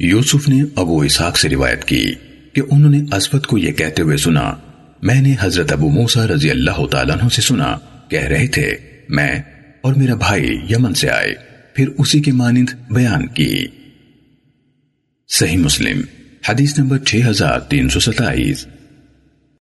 یوسف نے ابو اسحاق سے روایت کی کہ انہوں نے اسود کو یہ کہتے ہوئے سنا، میں نے حضرت ابو موسیٰ رضی اللہ تعالیٰ عنہ سے سنا، کہہ رہے تھے، میں اور میرا بھائی یمن سے آئے، پھر اسی کے مانند بیان کی۔ صحیح مسلم، حدیث نمبر 6327